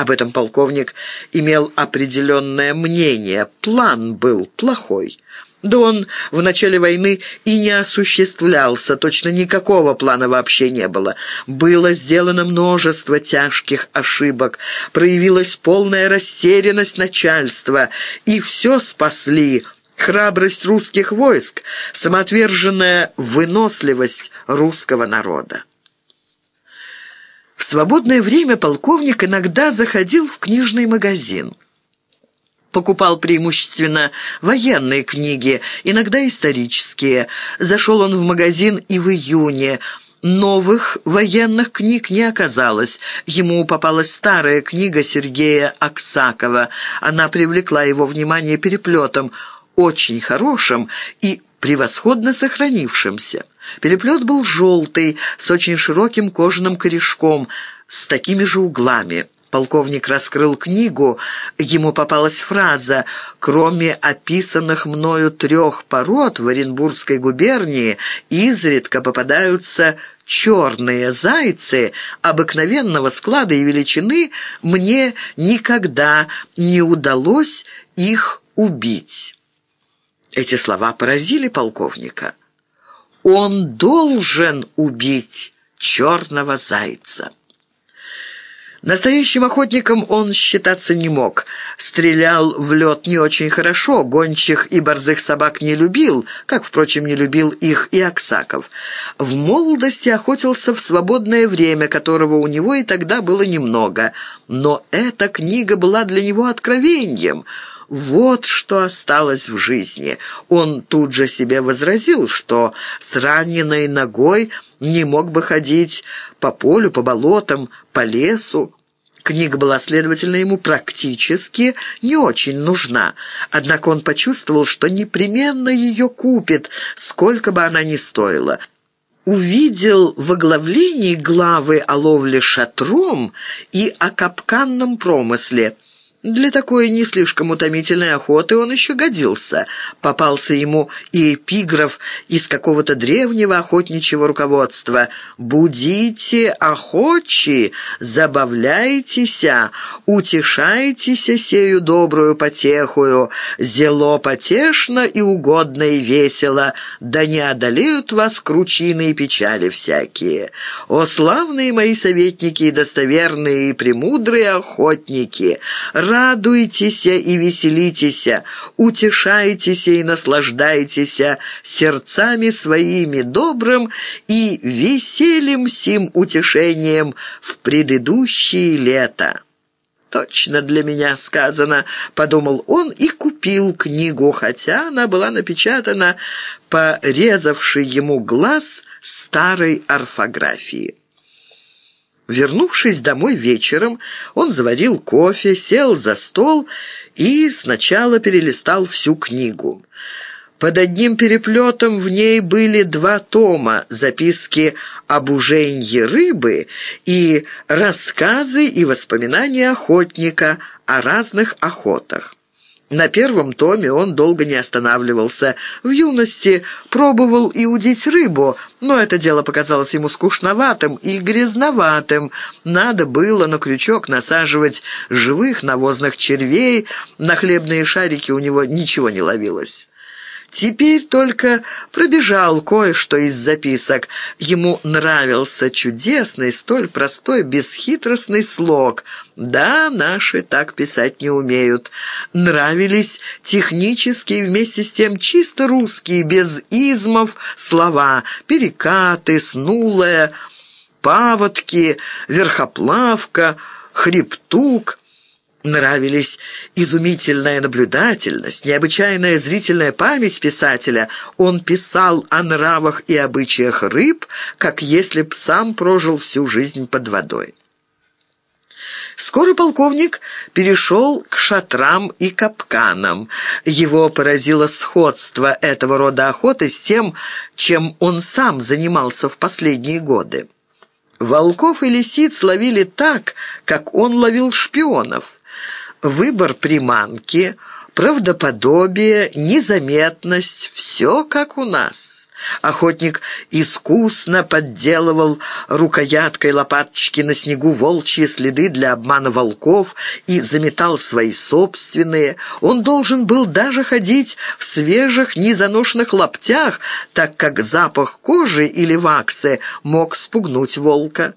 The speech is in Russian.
Об этом полковник имел определенное мнение. План был плохой. Да он в начале войны и не осуществлялся, точно никакого плана вообще не было. Было сделано множество тяжких ошибок, проявилась полная растерянность начальства, и все спасли храбрость русских войск, самоотверженная выносливость русского народа. В свободное время полковник иногда заходил в книжный магазин покупал преимущественно военные книги, иногда исторические. Зашел он в магазин и в июне. Новых военных книг не оказалось. Ему попалась старая книга Сергея Аксакова. Она привлекла его внимание переплетом, очень хорошим и превосходно сохранившимся. Переплет был желтый, с очень широким кожаным корешком, с такими же углами. Полковник раскрыл книгу. Ему попалась фраза «Кроме описанных мною трех пород в Оренбургской губернии изредка попадаются черные зайцы обыкновенного склада и величины, мне никогда не удалось их убить». Эти слова поразили полковника. «Он должен убить черного зайца». Настоящим охотником он считаться не мог. Стрелял в лед не очень хорошо, гончих и борзых собак не любил, как, впрочем, не любил их и Аксаков. В молодости охотился в свободное время, которого у него и тогда было немного. Но эта книга была для него откровением – вот что осталось в жизни. Он тут же себе возразил, что с раненой ногой не мог бы ходить по полю, по болотам, по лесу. Книга была, следовательно, ему практически не очень нужна. Однако он почувствовал, что непременно ее купит, сколько бы она ни стоила. Увидел в оглавлении главы о ловле шатром и о капканном промысле – для такой не слишком утомительной охоты он еще годился. Попался ему и эпиграф из какого-то древнего охотничьего руководства «Будите охочи, забавляйтеся, утешайтеся сею добрую потехую, зело потешно и угодно и весело, да не одолеют вас кручины и печали всякие. О, славные мои советники и достоверные и премудрые охотники!» Радуйтесь и веселитесь, утешайтесь и наслаждайтесь сердцами своими добрым и веселым сим утешением в предыдущие лета. «Точно для меня сказано», — подумал он и купил книгу, хотя она была напечатана порезавшей ему глаз старой орфографии. Вернувшись домой вечером, он заварил кофе, сел за стол и сначала перелистал всю книгу. Под одним переплетом в ней были два тома записки об уженье рыбы и рассказы и воспоминания охотника о разных охотах. На первом томе он долго не останавливался. В юности пробовал и удить рыбу, но это дело показалось ему скучноватым и грязноватым. Надо было на крючок насаживать живых навозных червей, на хлебные шарики у него ничего не ловилось. Теперь только пробежал кое-что из записок. Ему нравился чудесный, столь простой, бесхитростный слог. Да, наши так писать не умеют. Нравились технические, вместе с тем чисто русские, без измов слова. Перекаты, снулая, паводки, верхоплавка, хребтук. Нравились изумительная наблюдательность, необычайная зрительная память писателя. Он писал о нравах и обычаях рыб, как если б сам прожил всю жизнь под водой. Скоро полковник перешел к шатрам и капканам. Его поразило сходство этого рода охоты с тем, чем он сам занимался в последние годы. Волков и лисиц ловили так, как он ловил шпионов – Выбор приманки, правдоподобие, незаметность — все как у нас. Охотник искусно подделывал рукояткой лопаточки на снегу волчьи следы для обмана волков и заметал свои собственные. Он должен был даже ходить в свежих, незаношенных лаптях, так как запах кожи или ваксы мог спугнуть волка.